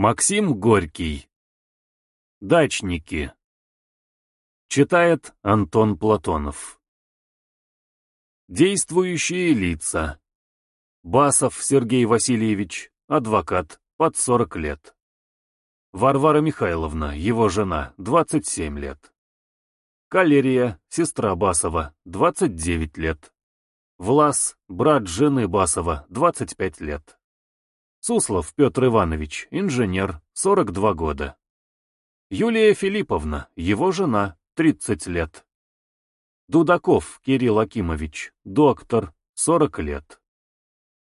Максим Горький. Дачники. Читает Антон Платонов. Действующие лица. Басов Сергей Васильевич, адвокат, под 40 лет. Варвара Михайловна, его жена, 27 лет. Калерия, сестра Басова, 29 лет. Влас, брат жены Басова, 25 лет. Суслов Петр Иванович, инженер, 42 года. Юлия Филипповна, его жена, 30 лет. Дудаков Кирилл Акимович, доктор, 40 лет.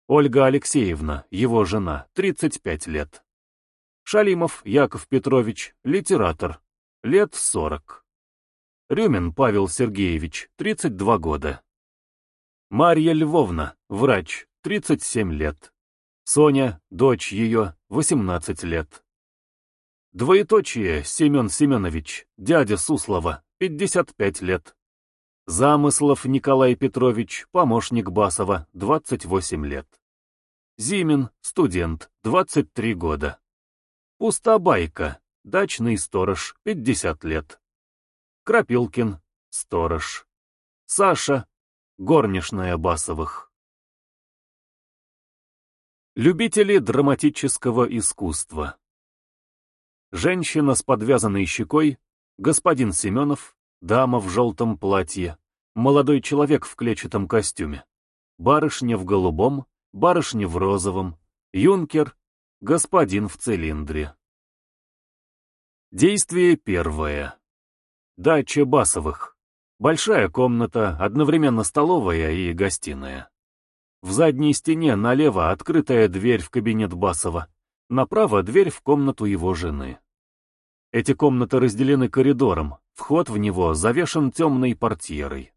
Ольга Алексеевна, его жена, 35 лет. Шалимов Яков Петрович, литератор, лет 40. Рюмин Павел Сергеевич, 32 года. Марья Львовна, врач, 37 лет. Соня, дочь ее, 18 лет. Двоеточие Семен Семенович, дядя Суслова, 55 лет. Замыслов Николай Петрович, помощник Басова, 28 лет. Зимин, студент, 23 года. Пустобайка, дачный сторож, 50 лет. Крапилкин, сторож. Саша, горничная Басовых. Любители драматического искусства. Женщина с подвязанной щекой, господин Семенов, дама в желтом платье, молодой человек в клетчатом костюме, барышня в голубом, барышня в розовом, юнкер, господин в цилиндре. Действие первое. Дача Басовых. Большая комната, одновременно столовая и гостиная. В задней стене налево открытая дверь в кабинет Басова, направо дверь в комнату его жены. Эти комнаты разделены коридором, вход в него завешен темной портьерой.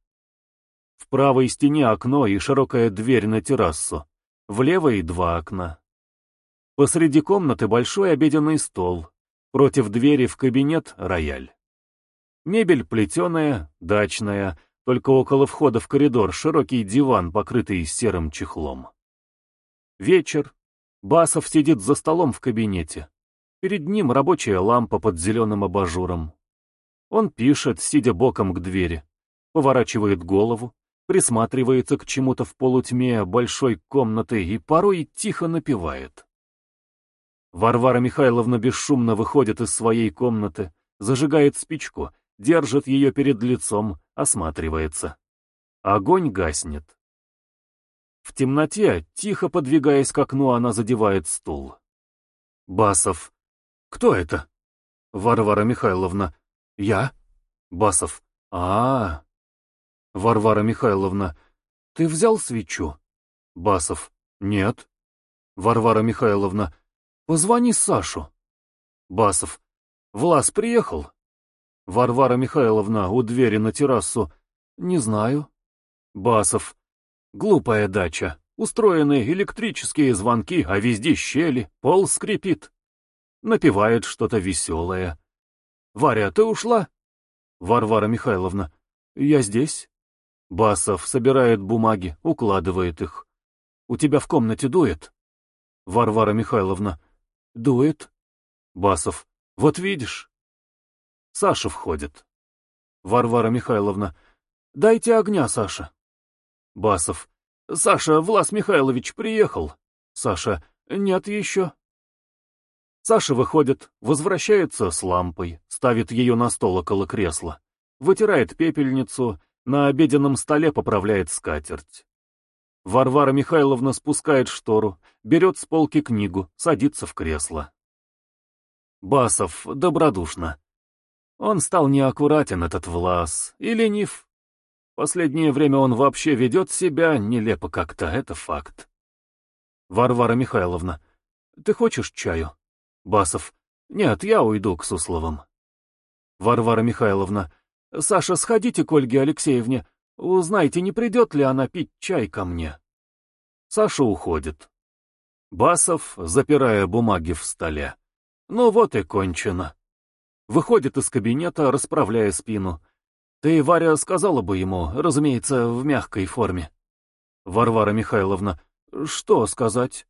В правой стене окно и широкая дверь на террасу, в левой два окна. Посреди комнаты большой обеденный стол, против двери в кабинет рояль. Мебель плетеная, дачная, только около входа в коридор широкий диван, покрытый серым чехлом. Вечер. Басов сидит за столом в кабинете. Перед ним рабочая лампа под зеленым абажуром. Он пишет, сидя боком к двери. Поворачивает голову, присматривается к чему-то в полутьме большой комнаты и порой тихо напевает. Варвара Михайловна бесшумно выходит из своей комнаты, зажигает спичку держит ее перед лицом, осматривается. Огонь гаснет. В темноте, тихо подвигаясь к окну, она задевает стул. Басов. «Кто это?» «Варвара Михайловна». «Я?» Басов. а, -а, -а. Варвара Михайловна. «Ты взял свечу?» Басов. «Нет». Варвара Михайловна. «Позвони Сашу». Басов. «Влас приехал?» Варвара Михайловна у двери на террасу. Не знаю. Басов. Глупая дача. Устроены электрические звонки, а везде щели, пол скрипит. Напевает что-то веселое. Варя, ты ушла? Варвара Михайловна. Я здесь. Басов собирает бумаги, укладывает их. У тебя в комнате дует? Варвара Михайловна. Дует. Басов. Вот видишь. Саша входит. Варвара Михайловна. «Дайте огня, Саша». Басов. «Саша, Влас Михайлович приехал». Саша. «Нет еще». Саша выходит, возвращается с лампой, ставит ее на стол около кресла, вытирает пепельницу, на обеденном столе поправляет скатерть. Варвара Михайловна спускает штору, берет с полки книгу, садится в кресло. Басов добродушно. Он стал неаккуратен, этот Влас, и ленив. Последнее время он вообще ведет себя нелепо как-то, это факт. Варвара Михайловна, ты хочешь чаю? Басов, нет, я уйду к Сусловым. Варвара Михайловна, Саша, сходите к Ольге Алексеевне, узнайте, не придет ли она пить чай ко мне. Саша уходит. Басов, запирая бумаги в столе. Ну вот и кончено выходит из кабинета, расправляя спину. Ты, да Варя, сказала бы ему, разумеется, в мягкой форме. Варвара Михайловна, что сказать?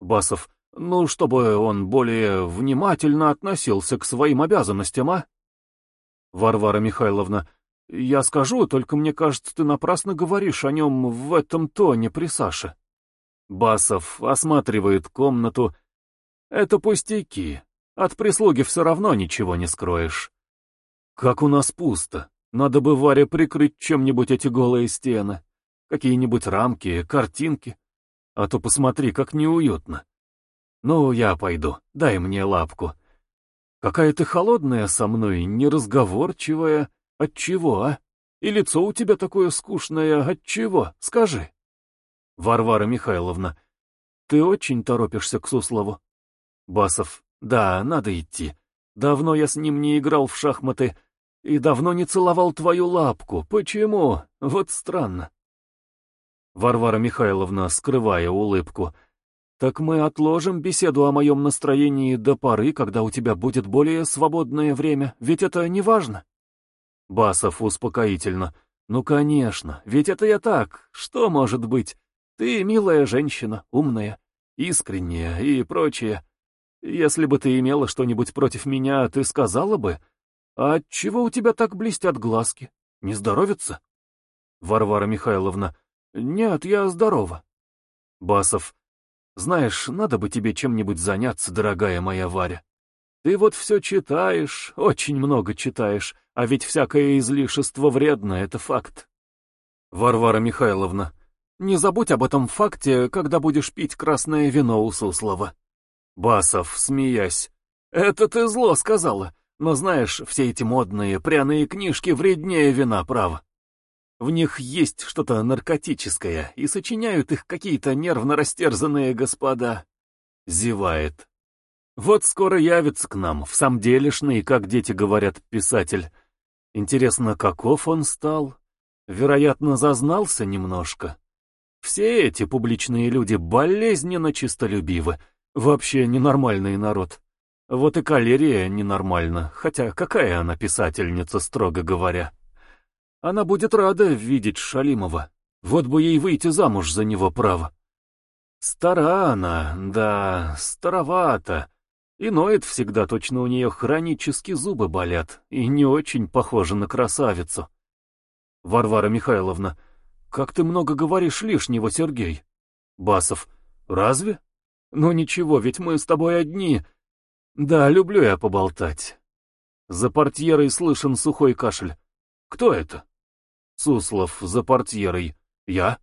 Басов, ну, чтобы он более внимательно относился к своим обязанностям, а? Варвара Михайловна, я скажу, только мне кажется, ты напрасно говоришь о нем в этом тоне при Саше. Басов осматривает комнату. Это пустяки. От прислуги все равно ничего не скроешь. Как у нас пусто. Надо бы Варе прикрыть чем-нибудь эти голые стены. Какие-нибудь рамки, картинки. А то посмотри, как неуютно. Ну, я пойду, дай мне лапку. Какая ты холодная со мной, неразговорчивая. Отчего, а? И лицо у тебя такое скучное, отчего? Скажи. Варвара Михайловна, ты очень торопишься к Суслову. Басов, да, надо идти. Давно я с ним не играл в шахматы и давно не целовал твою лапку. Почему? Вот странно. Варвара Михайловна, скрывая улыбку, «Так мы отложим беседу о моем настроении до поры, когда у тебя будет более свободное время, ведь это не важно». Басов успокоительно. «Ну, конечно, ведь это я так, что может быть? Ты милая женщина, умная, искренняя и прочее. Если бы ты имела что-нибудь против меня, ты сказала бы, «А чего у тебя так блестят глазки? Не здоровится?» Варвара Михайловна, «Нет, я здорова». Басов, «Знаешь, надо бы тебе чем-нибудь заняться, дорогая моя Варя. Ты вот все читаешь, очень много читаешь, а ведь всякое излишество вредно, это факт». Варвара Михайловна, «Не забудь об этом факте, когда будешь пить красное вино у Суслова». Басов, смеясь. «Это ты зло сказала, но знаешь, все эти модные пряные книжки вреднее вина, право. В них есть что-то наркотическое, и сочиняют их какие-то нервно растерзанные господа». Зевает. «Вот скоро явится к нам, в самом делешный, как дети говорят, писатель. Интересно, каков он стал? Вероятно, зазнался немножко. Все эти публичные люди болезненно чистолюбивы». Вообще ненормальный народ. Вот и калерия ненормальна, хотя какая она писательница, строго говоря. Она будет рада видеть Шалимова. Вот бы ей выйти замуж за него право. Стара она, да, старовата. И ноет всегда, точно у нее хронически зубы болят, и не очень похожа на красавицу. Варвара Михайловна, как ты много говоришь лишнего, Сергей. Басов, разве? Но ничего, ведь мы с тобой одни. Да, люблю я поболтать. За портьерой слышен сухой кашель. Кто это? Суслов за портьерой. Я?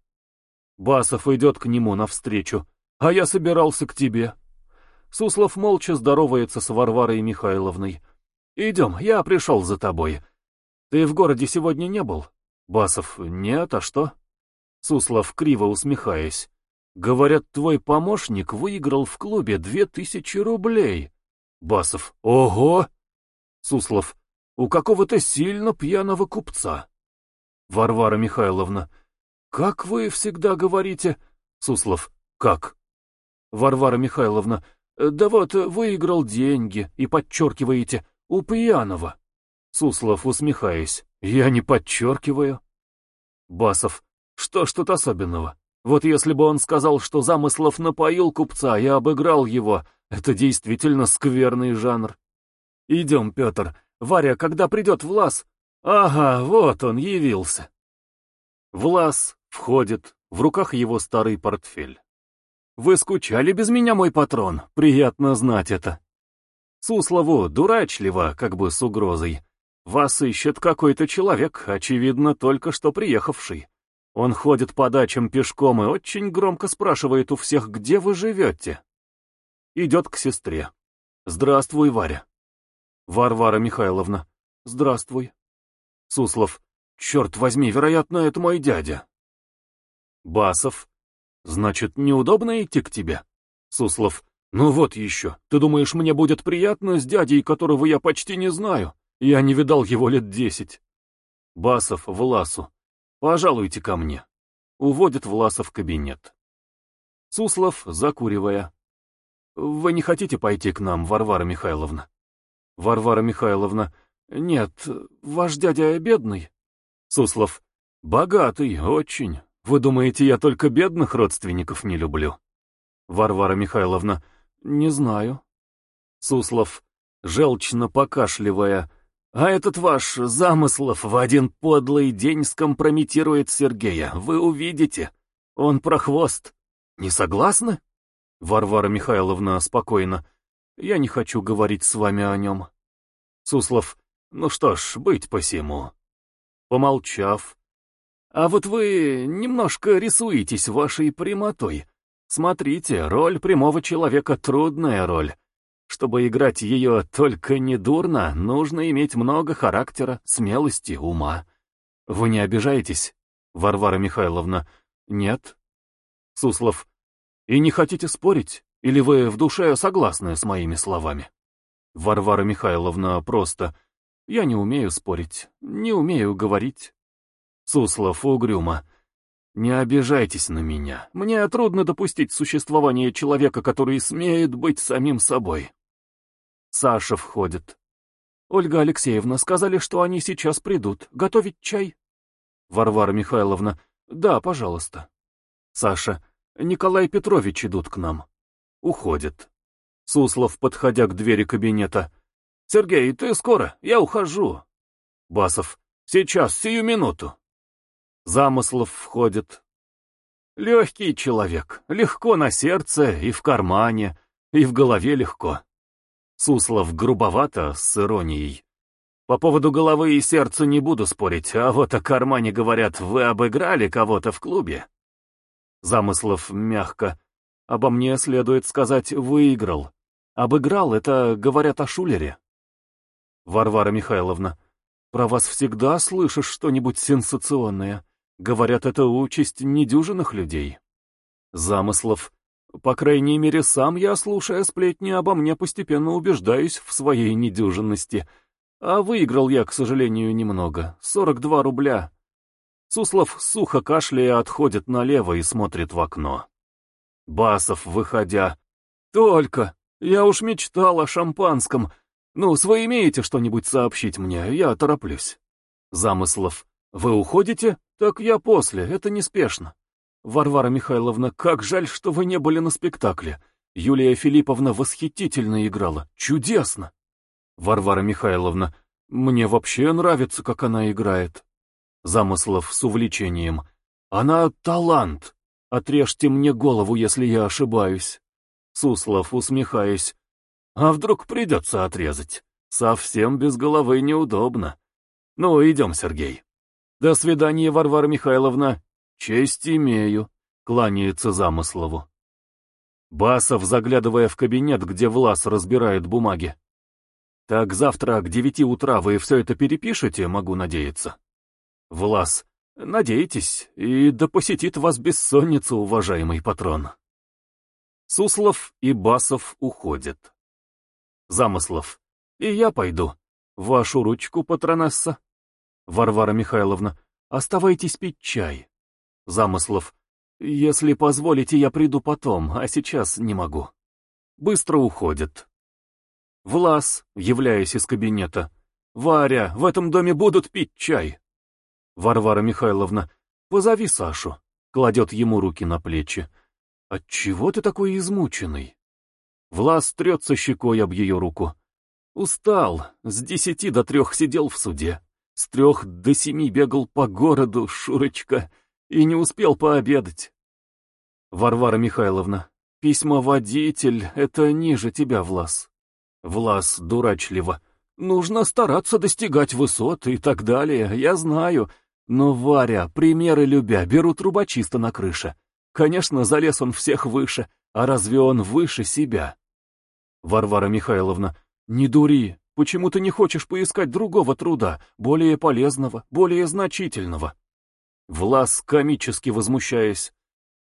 Басов идет к нему навстречу. А я собирался к тебе. Суслов молча здоровается с Варварой Михайловной. Идем, я пришел за тобой. Ты в городе сегодня не был? Басов, нет, а что? Суслов, криво усмехаясь. Говорят, твой помощник выиграл в клубе две тысячи рублей. Басов. Ого! Суслов. У какого-то сильно пьяного купца. Варвара Михайловна. Как вы всегда говорите? Суслов. Как? Варвара Михайловна. Э, да вот, выиграл деньги, и подчеркиваете, у пьяного. Суслов, усмехаясь. Я не подчеркиваю. Басов. Что ж тут особенного? Вот если бы он сказал, что Замыслов напоил купца и обыграл его, это действительно скверный жанр. Идем, Петр. Варя, когда придет Влас? Ага, вот он явился. Влас входит, в руках его старый портфель. Вы скучали без меня, мой патрон, приятно знать это. Суслову дурачливо, как бы с угрозой. Вас ищет какой-то человек, очевидно, только что приехавший. Он ходит по дачам пешком и очень громко спрашивает у всех, где вы живете. Идет к сестре. «Здравствуй, Варя». «Варвара Михайловна». «Здравствуй». Суслов. «Черт возьми, вероятно, это мой дядя». Басов. «Значит, неудобно идти к тебе?» Суслов. «Ну вот еще. Ты думаешь, мне будет приятно с дядей, которого я почти не знаю? Я не видал его лет десять». Басов Власу. «Пожалуйте ко мне». Уводит Власа в кабинет. Суслов, закуривая. «Вы не хотите пойти к нам, Варвара Михайловна?» «Варвара Михайловна, нет, ваш дядя бедный?» Суслов, «Богатый, очень. Вы думаете, я только бедных родственников не люблю?» Варвара Михайловна, «Не знаю». Суслов, желчно покашливая, а этот ваш Замыслов в один подлый день скомпрометирует Сергея, вы увидите. Он прохвост. Не согласны? Варвара Михайловна спокойно. Я не хочу говорить с вами о нем. Суслов. Ну что ж, быть посему. Помолчав. А вот вы немножко рисуетесь вашей прямотой. Смотрите, роль прямого человека — трудная роль. Чтобы играть ее только недурно, нужно иметь много характера, смелости, ума. Вы не обижаетесь, Варвара Михайловна? Нет. Суслов. И не хотите спорить? Или вы в душе согласны с моими словами? Варвара Михайловна просто. Я не умею спорить, не умею говорить. Суслов угрюмо. «Не обижайтесь на меня. Мне трудно допустить существование человека, который смеет быть самим собой». Саша входит. «Ольга Алексеевна, сказали, что они сейчас придут. Готовить чай?» «Варвара Михайловна, да, пожалуйста». «Саша, Николай Петрович идут к нам». Уходит. Суслов, подходя к двери кабинета. «Сергей, ты скоро? Я ухожу». Басов. «Сейчас, сию минуту». Замыслов входит. Легкий человек, легко на сердце и в кармане, и в голове легко. Суслов грубовато, с иронией. По поводу головы и сердца не буду спорить, а вот о кармане говорят, вы обыграли кого-то в клубе. Замыслов мягко. Обо мне следует сказать «выиграл». Обыграл — это говорят о Шулере. Варвара Михайловна, про вас всегда слышишь что-нибудь сенсационное. Говорят, это участь недюжинных людей. Замыслов по крайней мере, сам я, слушая сплетни обо мне, постепенно убеждаюсь в своей недюжинности. А выиграл я, к сожалению, немного. 42 рубля. Суслов, сухо кашляя, отходит налево и смотрит в окно. Басов, выходя. «Только! Я уж мечтал о шампанском. Ну, вы имеете что-нибудь сообщить мне? Я тороплюсь». Замыслов. «Вы уходите? Так я после, это неспешно». Варвара Михайловна, как жаль, что вы не были на спектакле. Юлия Филипповна восхитительно играла. Чудесно! Варвара Михайловна, мне вообще нравится, как она играет. Замыслов с увлечением. Она талант. Отрежьте мне голову, если я ошибаюсь. Суслов, усмехаясь. А вдруг придется отрезать? Совсем без головы неудобно. Ну, идем, Сергей. До свидания, Варвара Михайловна. «Честь имею», — кланяется замыслову. Басов, заглядывая в кабинет, где Влас разбирает бумаги. «Так завтра к девяти утра вы все это перепишете, могу надеяться?» «Влас, надейтесь, и да посетит вас бессонница, уважаемый патрон». Суслов и Басов уходят. Замыслов. «И я пойду. Вашу ручку, патронесса». Варвара Михайловна, оставайтесь пить чай. Замыслов. «Если позволите, я приду потом, а сейчас не могу». Быстро уходит. Влас, являясь из кабинета. «Варя, в этом доме будут пить чай!» Варвара Михайловна. «Позови Сашу», — кладет ему руки на плечи. «Отчего ты такой измученный?» Влас трется щекой об ее руку. «Устал, с десяти до трех сидел в суде, с трех до семи бегал по городу, Шурочка, и не успел пообедать. Варвара Михайловна, письмоводитель — это ниже тебя, Влас. Влас дурачливо. Нужно стараться достигать высот и так далее, я знаю. Но Варя, примеры любя, беру трубочиста на крыше. Конечно, залез он всех выше, а разве он выше себя? Варвара Михайловна, не дури, почему ты не хочешь поискать другого труда, более полезного, более значительного? Влас, комически возмущаясь.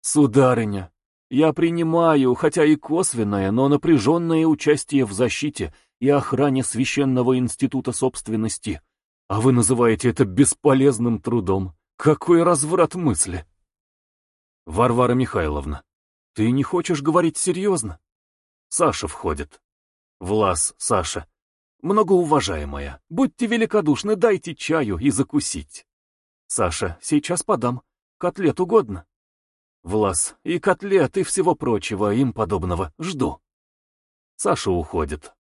«Сударыня, я принимаю, хотя и косвенное, но напряженное участие в защите и охране Священного Института Собственности. А вы называете это бесполезным трудом. Какой разврат мысли!» «Варвара Михайловна, ты не хочешь говорить серьезно?» Саша входит. «Влас, Саша, многоуважаемая, будьте великодушны, дайте чаю и закусить». Саша, сейчас подам. Котлет угодно? Влас, и котлет, и всего прочего им подобного. Жду. Саша уходит.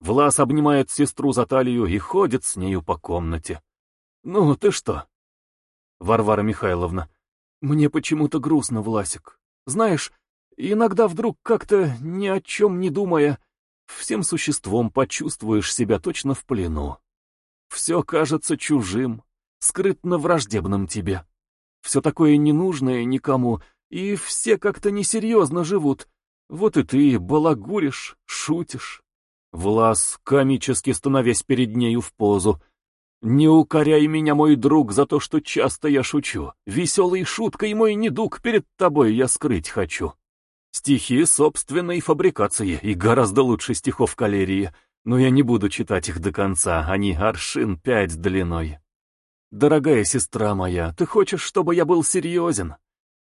Влас обнимает сестру за талию и ходит с нею по комнате. «Ну, ты что?» Варвара Михайловна. «Мне почему-то грустно, Власик. Знаешь, иногда вдруг как-то, ни о чем не думая, всем существом почувствуешь себя точно в плену. Все кажется чужим, скрытно враждебным тебе. Все такое ненужное никому, и все как-то несерьезно живут. Вот и ты балагуришь, шутишь. Влас, комически становясь перед нею в позу. «Не укоряй меня, мой друг, за то, что часто я шучу. Веселой шуткой мой недуг перед тобой я скрыть хочу». Стихи собственной фабрикации и гораздо лучше стихов калерии, но я не буду читать их до конца, они аршин пять длиной. «Дорогая сестра моя, ты хочешь, чтобы я был серьезен?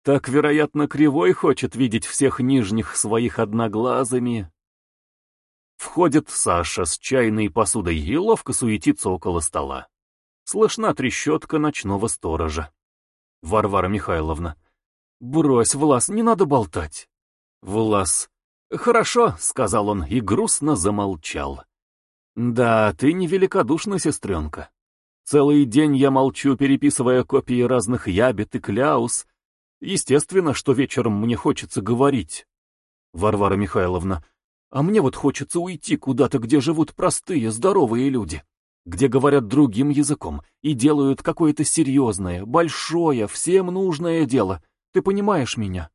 Так, вероятно, Кривой хочет видеть всех нижних своих одноглазыми». Входит Саша с чайной посудой и ловко суетится около стола. Слышна трещотка ночного сторожа. Варвара Михайловна. «Брось, Влас, не надо болтать». Влас. «Хорошо», — сказал он и грустно замолчал. «Да, ты невеликодушна, сестренка. Целый день я молчу, переписывая копии разных ябед и кляус. Естественно, что вечером мне хочется говорить. Варвара Михайловна, а мне вот хочется уйти куда-то, где живут простые, здоровые люди, где говорят другим языком и делают какое-то серьезное, большое, всем нужное дело. Ты понимаешь меня?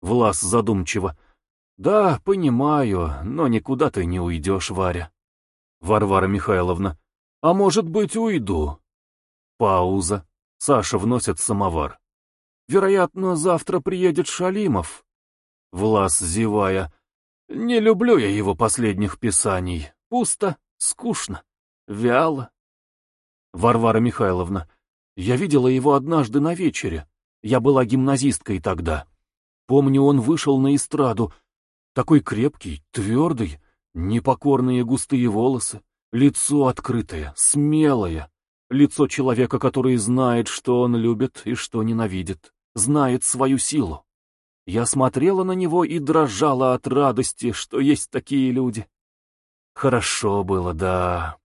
Влас задумчиво. Да, понимаю, но никуда ты не уйдешь, Варя. Варвара Михайловна, «А может быть, уйду?» Пауза. Саша вносит самовар. «Вероятно, завтра приедет Шалимов». Влас, зевая. «Не люблю я его последних писаний. Пусто, скучно, вяло». Варвара Михайловна. «Я видела его однажды на вечере. Я была гимназисткой тогда. Помню, он вышел на эстраду. Такой крепкий, твердый, непокорные густые волосы, Лицо открытое, смелое. Лицо человека, который знает, что он любит и что ненавидит. Знает свою силу. Я смотрела на него и дрожала от радости, что есть такие люди. Хорошо было, да.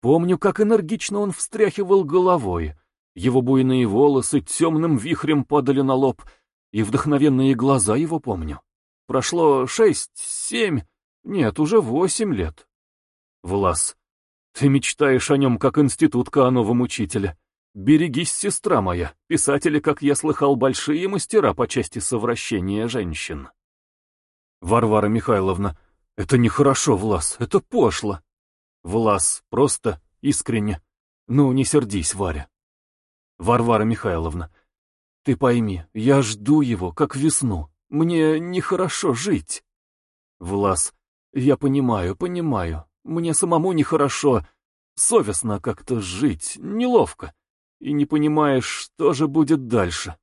Помню, как энергично он встряхивал головой. Его буйные волосы темным вихрем падали на лоб, и вдохновенные глаза его помню. Прошло шесть, семь, нет, уже восемь лет. Влас. Ты мечтаешь о нем, как институтка о новом учителе. Берегись, сестра моя, писатели, как я слыхал, большие мастера по части совращения женщин. Варвара Михайловна, это нехорошо, Влас, это пошло. Влас, просто, искренне. Ну, не сердись, Варя. Варвара Михайловна, ты пойми, я жду его, как весну. Мне нехорошо жить. Влас, я понимаю, понимаю. Мне самому нехорошо. Совестно как-то жить, неловко. И не понимаешь, что же будет дальше.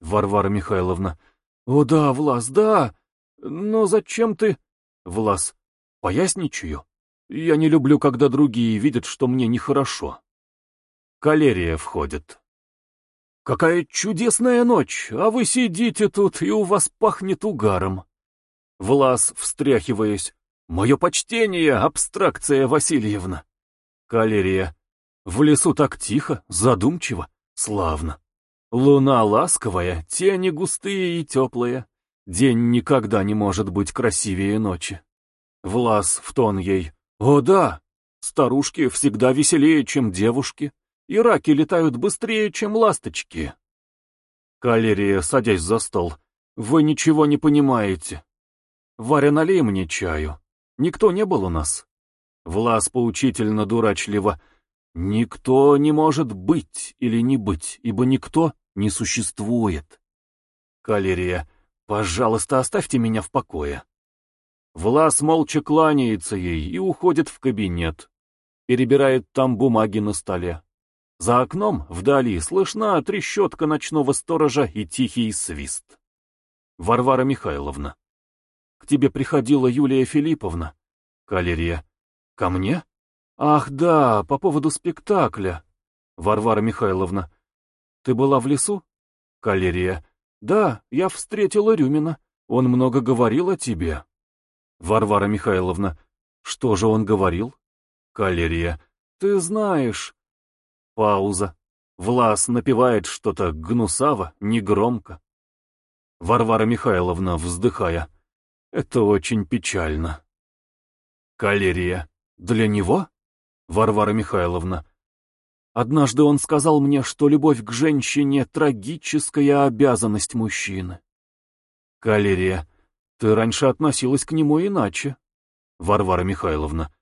Варвара Михайловна. О да, Влас, да. Но зачем ты... Влас. Поясничаю. Я не люблю, когда другие видят, что мне нехорошо. Калерия входит. Какая чудесная ночь, а вы сидите тут, и у вас пахнет угаром. Влас, встряхиваясь. Мое почтение, абстракция Васильевна. Калерия. В лесу так тихо, задумчиво, славно. Луна ласковая, тени густые и теплые. День никогда не может быть красивее ночи. Влас в тон ей. О да, старушки всегда веселее, чем девушки, и раки летают быстрее, чем ласточки. Калерия, садясь за стол. Вы ничего не понимаете. Варя, налей мне чаю. Никто не был у нас. Влас поучительно дурачливо. Никто не может быть или не быть, ибо никто не существует. Калерия, пожалуйста, оставьте меня в покое. Влас молча кланяется ей и уходит в кабинет. Перебирает там бумаги на столе. За окном, вдали, слышна трещотка ночного сторожа и тихий свист. Варвара Михайловна. К тебе приходила Юлия Филипповна. Калерия. Ко мне? Ах, да, по поводу спектакля. Варвара Михайловна. Ты была в лесу? Калерия. Да, я встретила Рюмина. Он много говорил о тебе. Варвара Михайловна. Что же он говорил? Калерия. Ты знаешь. Пауза. Влас напевает что-то гнусаво, негромко. Варвара Михайловна, вздыхая. Это очень печально. Калерия. Для него? Варвара Михайловна. Однажды он сказал мне, что любовь к женщине — трагическая обязанность мужчины. Калерия. Ты раньше относилась к нему иначе. Варвара Михайловна.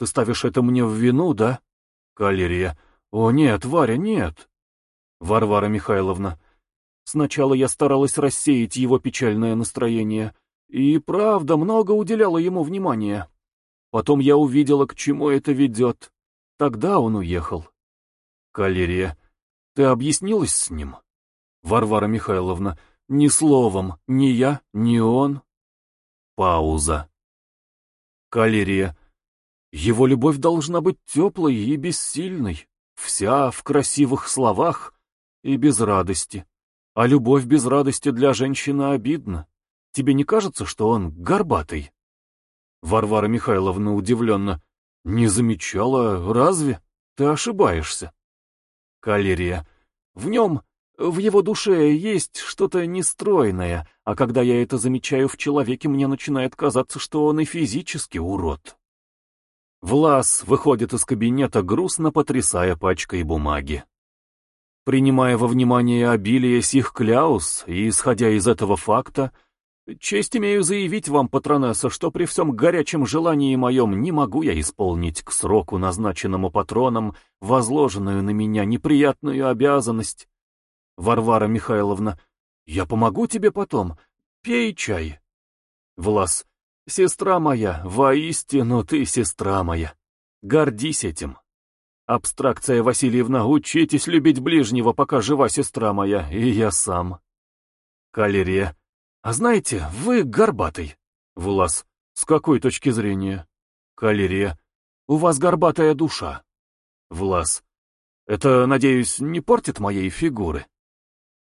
Ты ставишь это мне в вину, да? Калерия. О, нет, Варя, нет. Варвара Михайловна. Сначала я старалась рассеять его печальное настроение, и правда много уделяла ему внимания. Потом я увидела, к чему это ведет. Тогда он уехал. Калерия, ты объяснилась с ним? Варвара Михайловна, ни словом, ни я, ни он. Пауза. Калерия, его любовь должна быть теплой и бессильной, вся в красивых словах и без радости. А любовь без радости для женщины обидна. Тебе не кажется, что он горбатый?» Варвара Михайловна удивленно. «Не замечала, разве? Ты ошибаешься». Калерия. «В нем, в его душе есть что-то нестройное, а когда я это замечаю в человеке, мне начинает казаться, что он и физически урод». Влас выходит из кабинета, грустно потрясая пачкой бумаги. Принимая во внимание обилие сих кляус и исходя из этого факта, Честь имею заявить вам, патронесса, что при всем горячем желании моем не могу я исполнить к сроку, назначенному патроном, возложенную на меня неприятную обязанность. Варвара Михайловна, я помогу тебе потом. Пей чай. Влас, сестра моя, воистину ты сестра моя. Гордись этим. Абстракция Васильевна, учитесь любить ближнего, пока жива сестра моя, и я сам. Калерия. «А знаете, вы горбатый». Влас. «С какой точки зрения?» «Калерия. У вас горбатая душа». Влас. «Это, надеюсь, не портит моей фигуры?»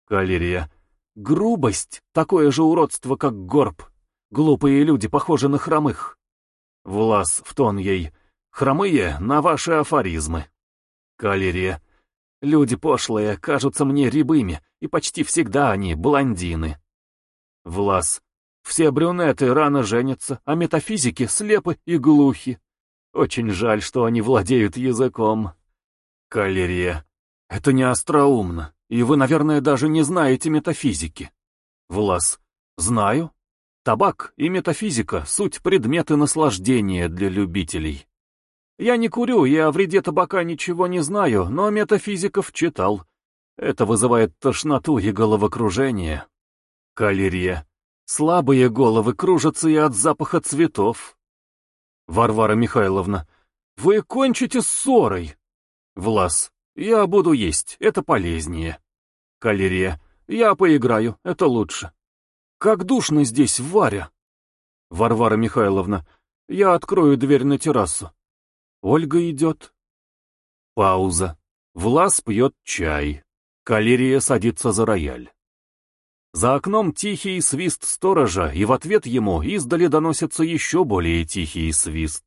Калерия. «Грубость — такое же уродство, как горб. Глупые люди похожи на хромых». Влас в тон ей. «Хромые на ваши афоризмы». Калерия. «Люди пошлые кажутся мне рябыми, и почти всегда они блондины». Влас. Все брюнеты рано женятся, а метафизики слепы и глухи. Очень жаль, что они владеют языком. Калерия. Это не остроумно, и вы, наверное, даже не знаете метафизики. Влас. Знаю. Табак и метафизика — суть предметы наслаждения для любителей. Я не курю я о вреде табака ничего не знаю, но метафизиков читал. Это вызывает тошноту и головокружение. Калерия. Слабые головы кружатся и от запаха цветов. Варвара Михайловна. Вы кончите ссорой. Влас. Я буду есть, это полезнее. Калерия. Я поиграю, это лучше. Как душно здесь, Варя. Варвара Михайловна. Я открою дверь на террасу. Ольга идет. Пауза. Влас пьет чай. Калерия садится за рояль. За окном тихий свист сторожа, и в ответ ему издали доносится еще более тихий свист.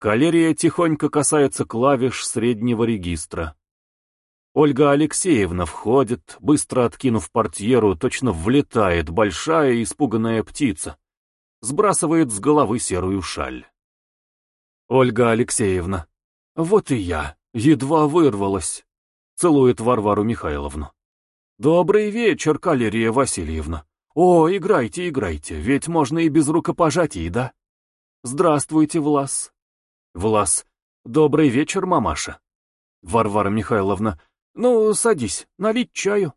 Калерия тихонько касается клавиш среднего регистра. Ольга Алексеевна входит, быстро откинув портьеру, точно влетает большая испуганная птица. Сбрасывает с головы серую шаль. Ольга Алексеевна. Вот и я. Едва вырвалась. Целует Варвару Михайловну. «Добрый вечер, Калерия Васильевна. О, играйте, играйте, ведь можно и без рукопожатий, да? Здравствуйте, Влас». «Влас, добрый вечер, мамаша». «Варвара Михайловна, ну, садись, налить чаю».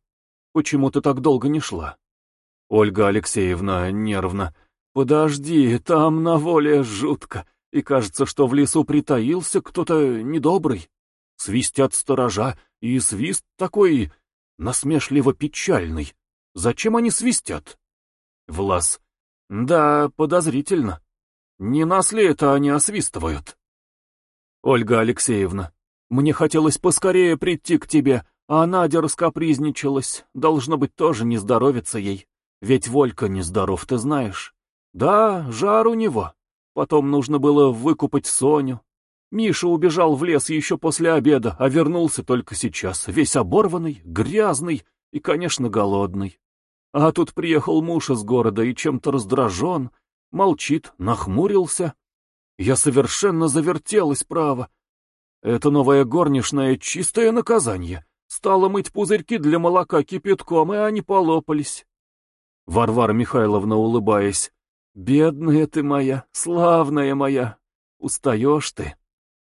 «Почему ты так долго не шла?» Ольга Алексеевна нервно. «Подожди, там на воле жутко, и кажется, что в лесу притаился кто-то недобрый. Свистят сторожа, и свист такой насмешливо печальный. Зачем они свистят? Влас. Да, подозрительно. Не нас ли а это они освистывают? Ольга Алексеевна. Мне хотелось поскорее прийти к тебе, а Надя раскапризничалась. Должно быть, тоже не здоровится ей. Ведь Волька нездоров, ты знаешь. Да, жар у него. Потом нужно было выкупать Соню. Миша убежал в лес еще после обеда, а вернулся только сейчас, весь оборванный, грязный и, конечно, голодный. А тут приехал муж из города и чем-то раздражен, молчит, нахмурился. Я совершенно завертелась, право. Это новое горничное — чистое наказание. Стала мыть пузырьки для молока кипятком, и они полопались. Варвара Михайловна, улыбаясь, «Бедная ты моя, славная моя, устаешь ты».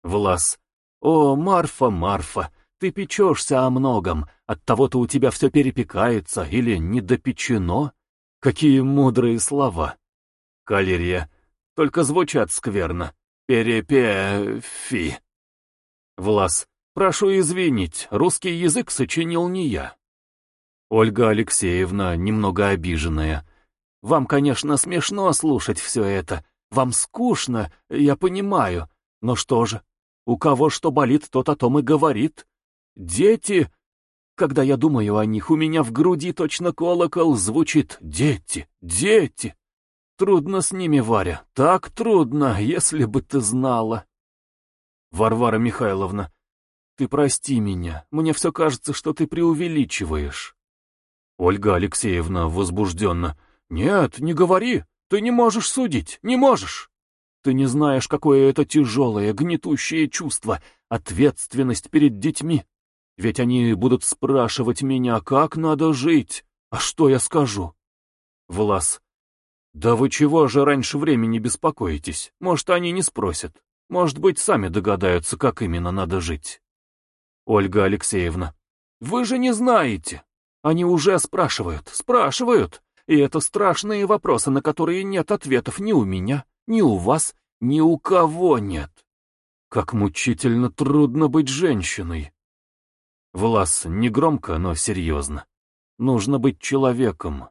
Влас. «О, Марфа, Марфа, ты печешься о многом, от того то у тебя все перепекается или недопечено. Какие мудрые слова!» Калерия. «Только звучат скверно. Перепе-фи». Влас. «Прошу извинить, русский язык сочинил не я». Ольга Алексеевна, немного обиженная. «Вам, конечно, смешно слушать все это. Вам скучно, я понимаю. Но что же, у кого что болит, тот о том и говорит. Дети! Когда я думаю о них, у меня в груди точно колокол звучит. Дети! Дети! Трудно с ними, Варя, так трудно, если бы ты знала. Варвара Михайловна, ты прости меня, мне все кажется, что ты преувеличиваешь. Ольга Алексеевна возбужденно. Нет, не говори, ты не можешь судить, не можешь. Ты не знаешь, какое это тяжелое, гнетущее чувство, ответственность перед детьми. Ведь они будут спрашивать меня, как надо жить, а что я скажу? Влас. Да вы чего же раньше времени беспокоитесь? Может, они не спросят. Может быть, сами догадаются, как именно надо жить. Ольга Алексеевна. Вы же не знаете. Они уже спрашивают, спрашивают. И это страшные вопросы, на которые нет ответов ни у меня, ни у вас, ни у кого нет. Как мучительно трудно быть женщиной. Влас, негромко, но серьезно. Нужно быть человеком.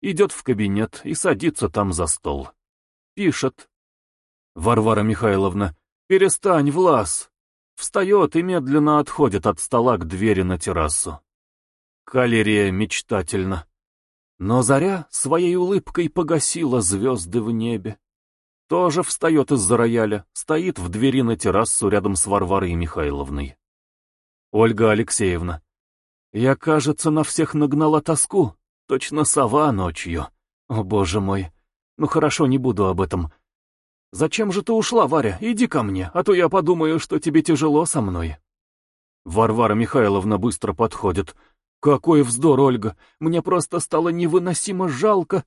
Идет в кабинет и садится там за стол. Пишет. Варвара Михайловна, перестань, Влас. Встает и медленно отходит от стола к двери на террасу. Калерия мечтательно. Но заря своей улыбкой погасила звезды в небе. Тоже встает из-за рояля, стоит в двери на террасу рядом с Варварой Михайловной. Ольга Алексеевна. Я, кажется, на всех нагнала тоску. Точно сова ночью. О, боже мой. Ну хорошо, не буду об этом. Зачем же ты ушла, Варя? Иди ко мне, а то я подумаю, что тебе тяжело со мной. Варвара Михайловна быстро подходит. Какой вздор, Ольга! Мне просто стало невыносимо жалко.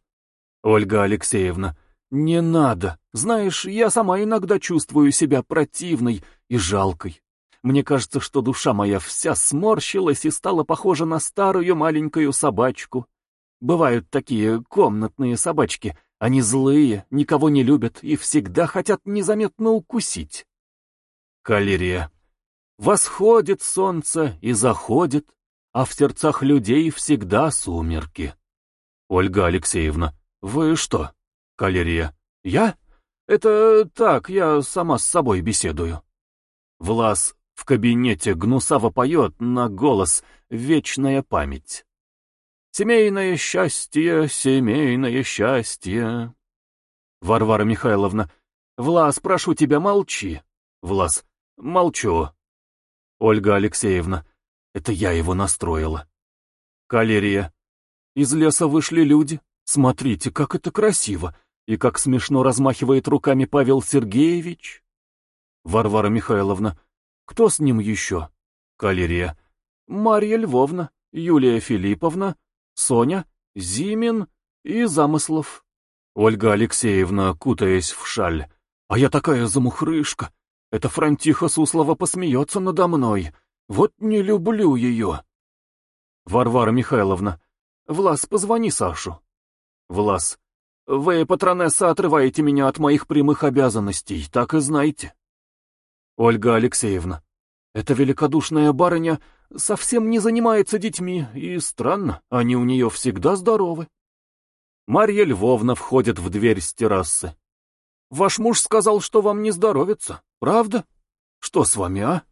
Ольга Алексеевна. «Не надо. Знаешь, я сама иногда чувствую себя противной и жалкой. Мне кажется, что душа моя вся сморщилась и стала похожа на старую маленькую собачку. Бывают такие комнатные собачки. Они злые, никого не любят и всегда хотят незаметно укусить». Калерия. «Восходит солнце и заходит, а в сердцах людей всегда сумерки». Ольга Алексеевна, вы что? Калерия. «Я? Это так, я сама с собой беседую». Влас в кабинете гнусаво поет на голос «Вечная память». «Семейное счастье, семейное счастье». Варвара Михайловна. «Влас, прошу тебя, молчи». Влас. «Молчу». Ольга Алексеевна. «Это я его настроила». Калерия. «Из леса вышли люди. Смотрите, как это красиво. И как смешно размахивает руками Павел Сергеевич. Варвара Михайловна. Кто с ним еще? Калерия. Марья Львовна, Юлия Филипповна, Соня, Зимин и Замыслов. Ольга Алексеевна, кутаясь в шаль. А я такая замухрышка. Эта Франтиха Суслова посмеется надо мной. Вот не люблю ее. Варвара Михайловна. Влас, позвони Сашу. Влас. Вы, патронесса, отрываете меня от моих прямых обязанностей, так и знайте. Ольга Алексеевна, эта великодушная барыня совсем не занимается детьми, и странно, они у нее всегда здоровы. Марья Львовна входит в дверь с террасы. Ваш муж сказал, что вам не здоровится, правда? Что с вами, а?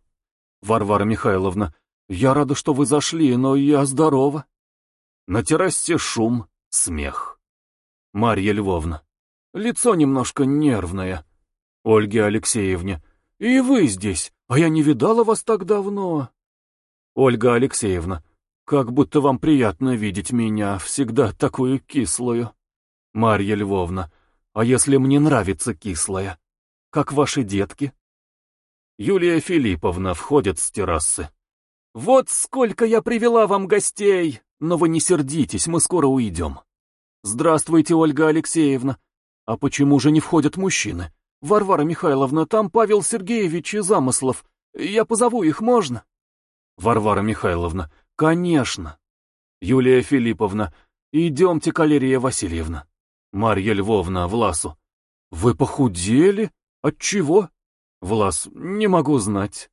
Варвара Михайловна, я рада, что вы зашли, но я здорова. На террасе шум, смех. Марья Львовна. Лицо немножко нервное. Ольге Алексеевне. И вы здесь, а я не видала вас так давно. Ольга Алексеевна. Как будто вам приятно видеть меня, всегда такую кислую. Марья Львовна. А если мне нравится кислая? Как ваши детки? Юлия Филипповна входит с террасы. «Вот сколько я привела вам гостей! Но вы не сердитесь, мы скоро уйдем». «Здравствуйте, Ольга Алексеевна! А почему же не входят мужчины? Варвара Михайловна, там Павел Сергеевич и Замыслов. Я позову их, можно?» «Варвара Михайловна, конечно!» «Юлия Филипповна, идемте, Калерия Васильевна!» «Марья Львовна, Власу!» «Вы похудели? От чего?» «Влас, не могу знать!»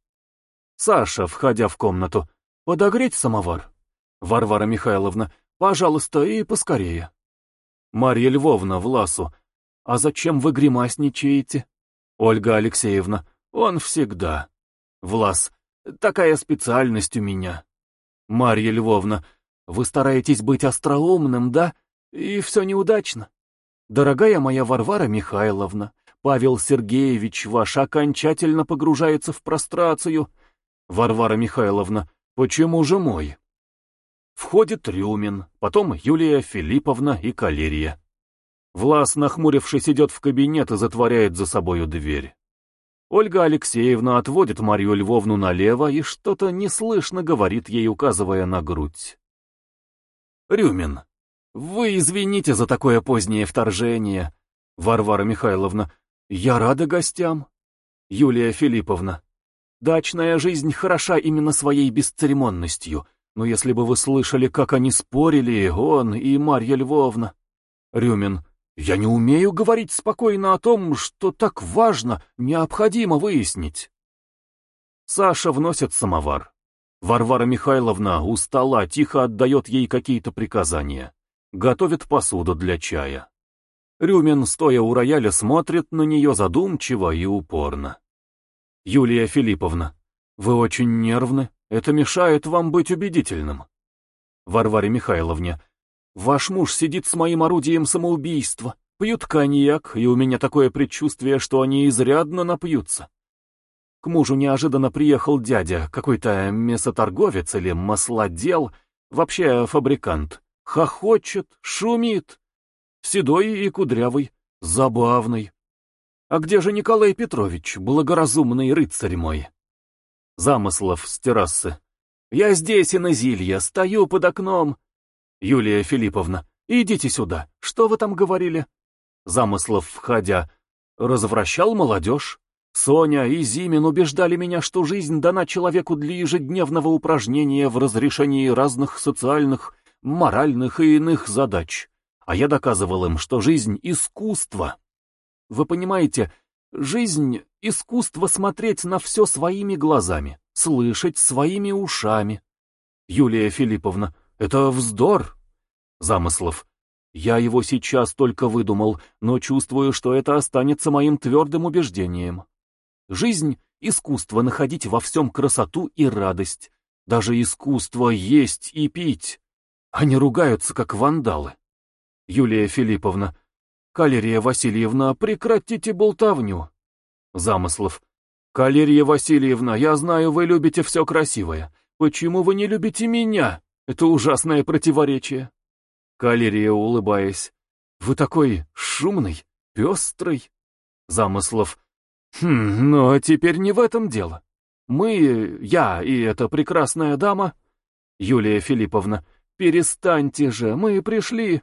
«Саша, входя в комнату, подогреть самовар?» «Варвара Михайловна, пожалуйста, и поскорее!» Марья Львовна Власу. «А зачем вы гримасничаете?» Ольга Алексеевна. «Он всегда». Влас. «Такая специальность у меня». Марья Львовна. «Вы стараетесь быть остроумным, да? И все неудачно». «Дорогая моя Варвара Михайловна, Павел Сергеевич ваш окончательно погружается в прострацию». «Варвара Михайловна, почему же мой?» Входит Рюмин, потом Юлия Филипповна и Калерия. Влас, нахмурившись, идет в кабинет и затворяет за собою дверь. Ольга Алексеевна отводит Марию Львовну налево и что-то неслышно говорит ей, указывая на грудь. «Рюмин, вы извините за такое позднее вторжение, Варвара Михайловна. Я рада гостям. Юлия Филипповна. Дачная жизнь хороша именно своей бесцеремонностью. Но если бы вы слышали, как они спорили, он и Марья Львовна. Рюмин. Я не умею говорить спокойно о том, что так важно, необходимо выяснить. Саша вносит самовар. Варвара Михайловна у стола тихо отдает ей какие-то приказания. Готовит посуду для чая. Рюмин, стоя у рояля, смотрит на нее задумчиво и упорно. Юлия Филипповна, вы очень нервны. Это мешает вам быть убедительным. Варваре Михайловне, ваш муж сидит с моим орудием самоубийства, пьют коньяк, и у меня такое предчувствие, что они изрядно напьются. К мужу неожиданно приехал дядя, какой-то мясоторговец или маслодел, вообще фабрикант. Хохочет, шумит. Седой и кудрявый, забавный. А где же Николай Петрович, благоразумный рыцарь мой? замыслов с террасы. «Я здесь, и на зелье, стою под окном...» «Юлия Филипповна, идите сюда, что вы там говорили?» Замыслов, входя, развращал молодежь. Соня и Зимин убеждали меня, что жизнь дана человеку для ежедневного упражнения в разрешении разных социальных, моральных и иных задач. А я доказывал им, что жизнь — искусство. Вы понимаете, Жизнь — искусство смотреть на все своими глазами, слышать своими ушами. Юлия Филипповна, это вздор. Замыслов. Я его сейчас только выдумал, но чувствую, что это останется моим твердым убеждением. Жизнь — искусство находить во всем красоту и радость. Даже искусство есть и пить. Они ругаются, как вандалы. Юлия Филипповна, Калерия Васильевна, прекратите болтовню. Замыслов. Калерия Васильевна, я знаю, вы любите все красивое. Почему вы не любите меня? Это ужасное противоречие. Калерия, улыбаясь. Вы такой шумный, пестрый. Замыслов. Хм, но теперь не в этом дело. Мы, я и эта прекрасная дама... Юлия Филипповна. Перестаньте же, мы пришли.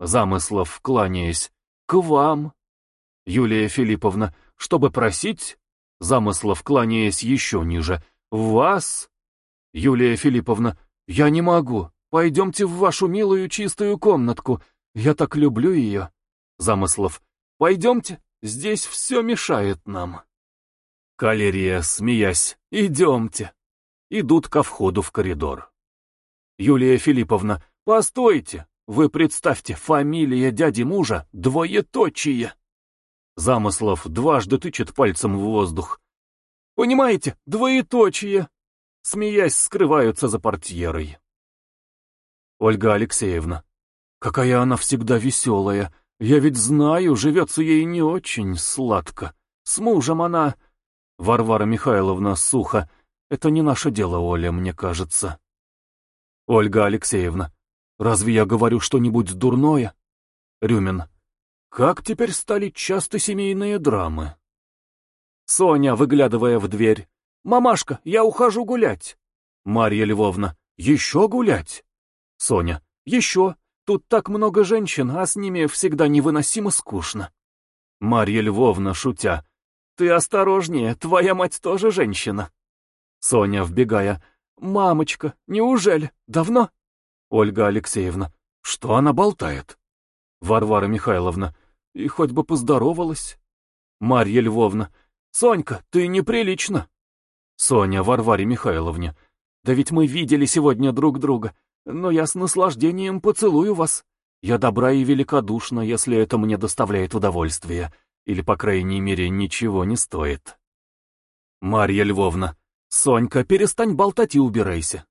Замыслов, кланяясь к вам. Юлия Филипповна, чтобы просить, замыслов кланяясь еще ниже, вас. Юлия Филипповна, я не могу, пойдемте в вашу милую чистую комнатку, я так люблю ее. Замыслов, пойдемте, здесь все мешает нам. Калерия, смеясь, идемте. Идут ко входу в коридор. Юлия Филипповна, постойте, вы представьте, фамилия дяди мужа — двоеточие. Замыслов дважды тычет пальцем в воздух. Понимаете, двоеточие. Смеясь, скрываются за портьерой. Ольга Алексеевна. Какая она всегда веселая. Я ведь знаю, живется ей не очень сладко. С мужем она... Варвара Михайловна сухо. Это не наше дело, Оля, мне кажется. Ольга Алексеевна. Разве я говорю что-нибудь дурное? Рюмин. Как теперь стали часто семейные драмы? Соня, выглядывая в дверь. «Мамашка, я ухожу гулять». Марья Львовна. «Еще гулять?» Соня. «Еще. Тут так много женщин, а с ними всегда невыносимо скучно». Марья Львовна, шутя. «Ты осторожнее, твоя мать тоже женщина». Соня, вбегая. «Мамочка, неужели? Давно?» Ольга Алексеевна, что она болтает? Варвара Михайловна, и хоть бы поздоровалась. Марья Львовна, Сонька, ты неприлично. Соня Варваре Михайловне, да ведь мы видели сегодня друг друга, но я с наслаждением поцелую вас. Я добра и великодушна, если это мне доставляет удовольствие, или, по крайней мере, ничего не стоит. Марья Львовна, Сонька, перестань болтать и убирайся.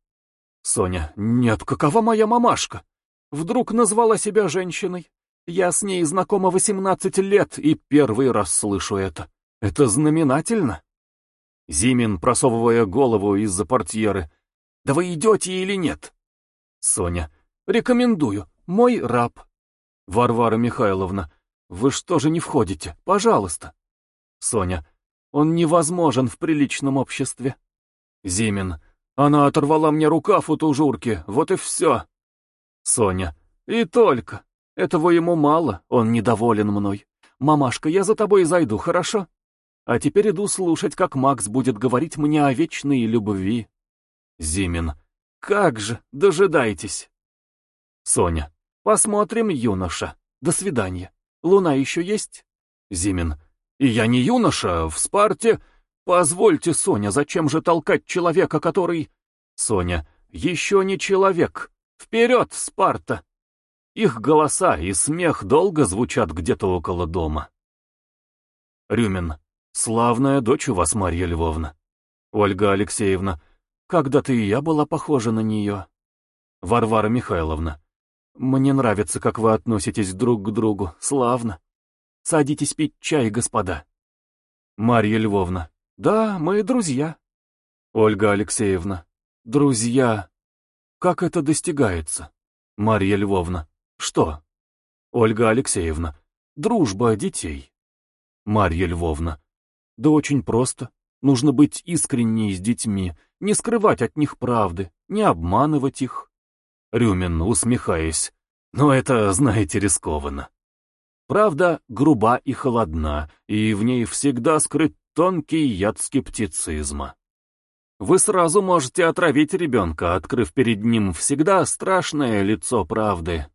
Соня, нет, какова моя мамашка? Вдруг назвала себя женщиной? Я с ней знакома 18 лет и первый раз слышу это. Это знаменательно. Зимин, просовывая голову из-за портьеры. Да вы идете или нет? Соня, рекомендую. Мой раб. Варвара Михайловна, вы что же не входите? Пожалуйста. Соня, он невозможен в приличном обществе. Зимин, она оторвала мне рукав у тужурки, вот и все. Соня. И только. Этого ему мало, он недоволен мной. Мамашка, я за тобой зайду, хорошо? А теперь иду слушать, как Макс будет говорить мне о вечной любви. Зимин. Как же, дожидайтесь. Соня. Посмотрим, юноша. До свидания. Луна еще есть? Зимин. И я не юноша, а в Спарте... Позвольте, Соня, зачем же толкать человека, который... Соня, еще не человек. Вперед, Спарта! Их голоса и смех долго звучат где-то около дома. Рюмин. Славная дочь у вас, Марья Львовна. Ольга Алексеевна. Когда-то и я была похожа на нее. Варвара Михайловна. Мне нравится, как вы относитесь друг к другу. Славно. Садитесь пить чай, господа. Марья Львовна. Да, мы друзья. Ольга Алексеевна. Друзья. Как это достигается? Марья Львовна. Что? Ольга Алексеевна. Дружба детей. Марья Львовна. Да очень просто. Нужно быть искренней с детьми, не скрывать от них правды, не обманывать их. Рюмин, усмехаясь. Но это, знаете, рискованно. Правда груба и холодна, и в ней всегда скрыт тонкий яд скептицизма. Вы сразу можете отравить ребенка, открыв перед ним всегда страшное лицо правды.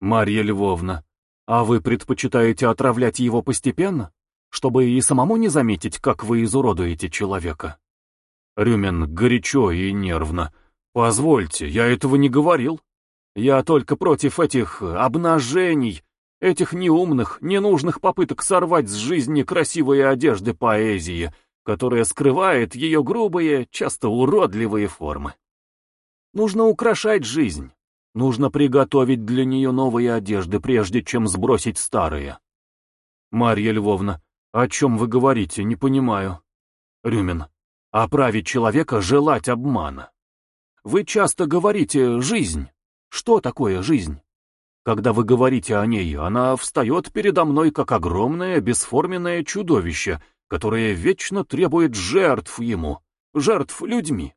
Марья Львовна, а вы предпочитаете отравлять его постепенно, чтобы и самому не заметить, как вы изуродуете человека? Рюмин горячо и нервно. Позвольте, я этого не говорил. Я только против этих обнажений, этих неумных, ненужных попыток сорвать с жизни красивые одежды поэзии, которая скрывает ее грубые, часто уродливые формы. Нужно украшать жизнь. Нужно приготовить для нее новые одежды, прежде чем сбросить старые. Марья Львовна, о чем вы говорите, не понимаю. Рюмин, о праве человека желать обмана. Вы часто говорите «жизнь». Что такое жизнь? Когда вы говорите о ней, она встает передо мной как огромное бесформенное чудовище, которое вечно требует жертв ему, жертв людьми.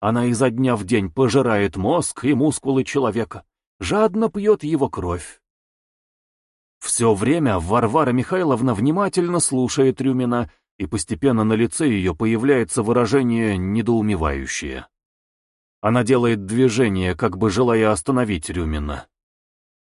Она изо дня в день пожирает мозг и мускулы человека, жадно пьет его кровь. Все время Варвара Михайловна внимательно слушает Рюмина, и постепенно на лице ее появляется выражение «недоумевающее». Она делает движение, как бы желая остановить Рюмина.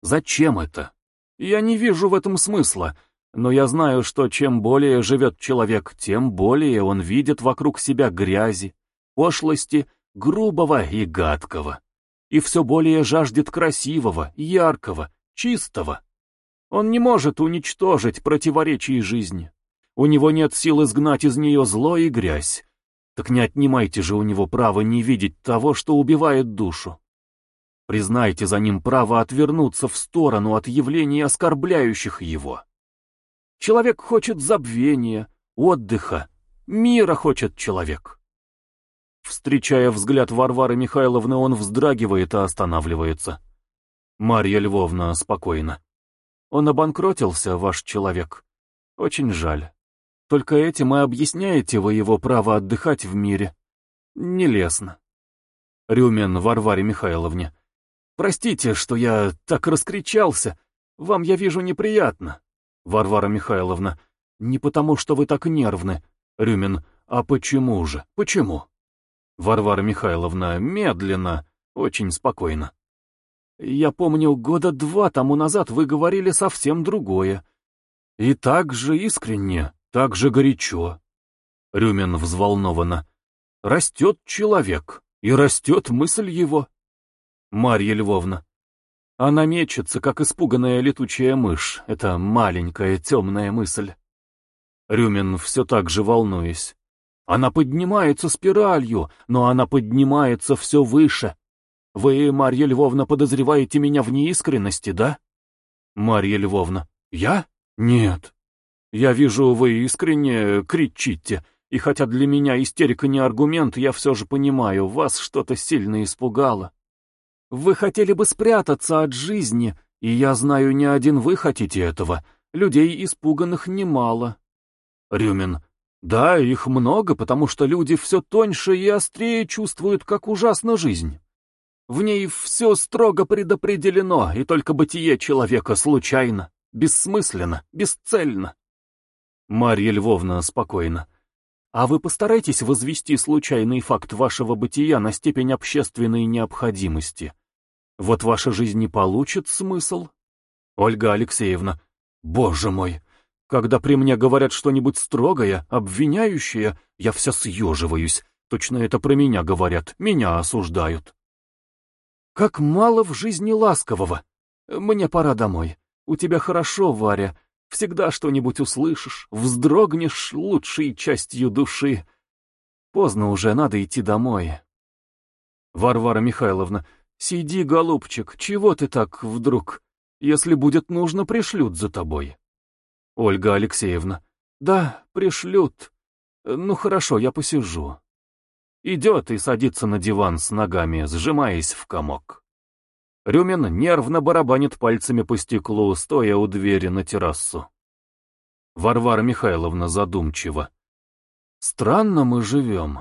Зачем это? Я не вижу в этом смысла, но я знаю, что чем более живет человек, тем более он видит вокруг себя грязи, пошлости, грубого и гадкого. И все более жаждет красивого, яркого, чистого. Он не может уничтожить противоречий жизни. У него нет сил изгнать из нее зло и грязь. Так не отнимайте же у него право не видеть того, что убивает душу. Признайте за ним право отвернуться в сторону от явлений, оскорбляющих его. Человек хочет забвения, отдыха, мира хочет человек. Встречая взгляд Варвары Михайловны, он вздрагивает и останавливается. Марья Львовна спокойно. Он обанкротился, ваш человек. Очень жаль. Только этим и объясняете вы его право отдыхать в мире. Нелестно. Рюмен Варваре Михайловне. Простите, что я так раскричался. Вам, я вижу, неприятно. Варвара Михайловна, не потому, что вы так нервны. Рюмин, а почему же? Почему? Варвара Михайловна, медленно, очень спокойно. Я помню, года два тому назад вы говорили совсем другое. И так же искренне, так же горячо. Рюмин взволнованно. Растет человек, и растет мысль его. Марья Львовна. Она мечется, как испуганная летучая мышь. Это маленькая темная мысль. Рюмин все так же волнуясь. Она поднимается спиралью, но она поднимается все выше. Вы, Марья Львовна, подозреваете меня в неискренности, да? Марья Львовна. Я? Нет. Я вижу, вы искренне кричите. И хотя для меня истерика не аргумент, я все же понимаю, вас что-то сильно испугало. Вы хотели бы спрятаться от жизни, и я знаю, не один вы хотите этого. Людей испуганных немало. Рюмин. Да, их много, потому что люди все тоньше и острее чувствуют, как ужасна жизнь. В ней все строго предопределено, и только бытие человека случайно, бессмысленно, бесцельно. Марья Львовна спокойно. А вы постарайтесь возвести случайный факт вашего бытия на степень общественной необходимости. Вот ваша жизнь не получит смысл. Ольга Алексеевна, боже мой, когда при мне говорят что-нибудь строгое, обвиняющее, я вся съеживаюсь. Точно это про меня говорят, меня осуждают. Как мало в жизни ласкового. Мне пора домой. У тебя хорошо, Варя. Всегда что-нибудь услышишь, вздрогнешь лучшей частью души. Поздно уже, надо идти домой. Варвара Михайловна, Сиди, голубчик, чего ты так вдруг? Если будет нужно, пришлют за тобой. Ольга Алексеевна. Да, пришлют. Ну хорошо, я посижу. Идет и садится на диван с ногами, сжимаясь в комок. Рюмин нервно барабанит пальцами по стеклу, стоя у двери на террасу. Варвара Михайловна задумчиво. Странно мы живем.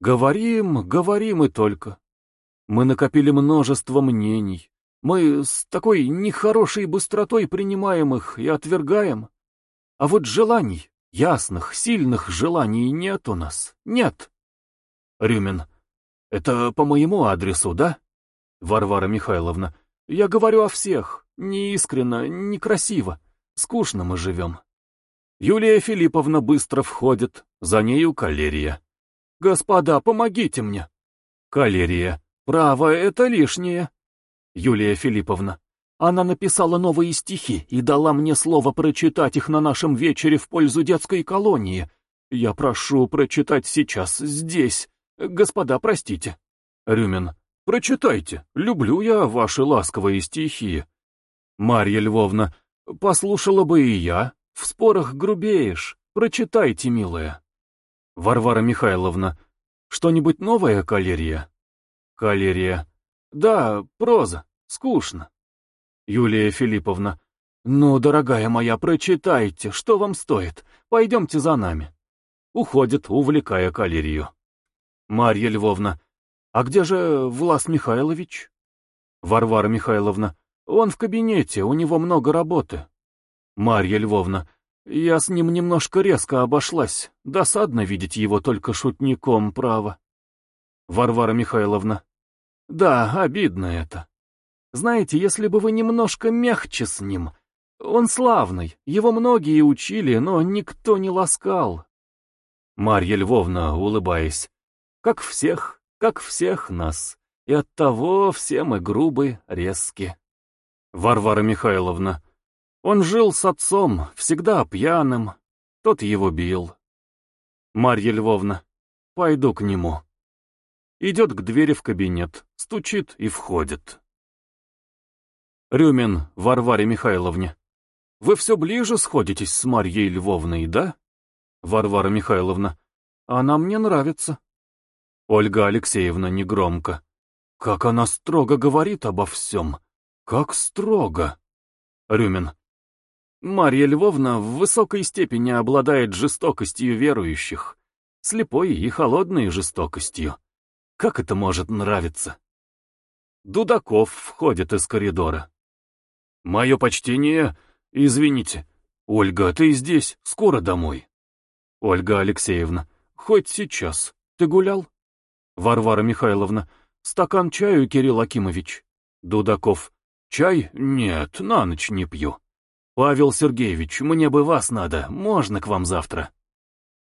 Говорим, говорим и только. Мы накопили множество мнений. Мы с такой нехорошей быстротой принимаем их и отвергаем. А вот желаний, ясных, сильных желаний нет у нас. Нет. Рюмин. Это по моему адресу, да? Варвара Михайловна. Я говорю о всех. Неискренно, некрасиво. Скучно мы живем. Юлия Филипповна быстро входит. За нею калерия. «Господа, помогите мне!» Калерия. Право, это лишнее. Юлия Филипповна. Она написала новые стихи и дала мне слово прочитать их на нашем вечере в пользу детской колонии. Я прошу прочитать сейчас, здесь. Господа, простите. Рюмин. Прочитайте. Люблю я ваши ласковые стихи. Марья Львовна. Послушала бы и я. В спорах грубеешь. Прочитайте, милая. Варвара Михайловна. Что-нибудь новое, калерия? Калерия. Да, проза. Скучно. Юлия Филипповна. Ну, дорогая моя, прочитайте, что вам стоит. Пойдемте за нами. Уходит, увлекая Калерию. Марья Львовна. А где же Влас Михайлович? Варвара Михайловна. Он в кабинете, у него много работы. Марья Львовна. Я с ним немножко резко обошлась. Досадно видеть его только шутником, право. Варвара Михайловна. Да, обидно это. Знаете, если бы вы немножко мягче с ним. Он славный, его многие учили, но никто не ласкал. Марья Львовна, улыбаясь, как всех, как всех нас, и оттого все мы грубы, резки. Варвара Михайловна, он жил с отцом, всегда пьяным, тот его бил. Марья Львовна, пойду к нему идет к двери в кабинет, стучит и входит. Рюмин Варваре Михайловне. Вы все ближе сходитесь с Марьей Львовной, да? Варвара Михайловна. Она мне нравится. Ольга Алексеевна негромко. Как она строго говорит обо всем. Как строго. Рюмин. Марья Львовна в высокой степени обладает жестокостью верующих, слепой и холодной жестокостью. Как это может нравиться? Дудаков входит из коридора. «Мое почтение... Извините. Ольга, ты здесь? Скоро домой». «Ольга Алексеевна, хоть сейчас. Ты гулял?» «Варвара Михайловна, стакан чаю, Кирилл Акимович». «Дудаков, чай? Нет, на ночь не пью». «Павел Сергеевич, мне бы вас надо, можно к вам завтра?»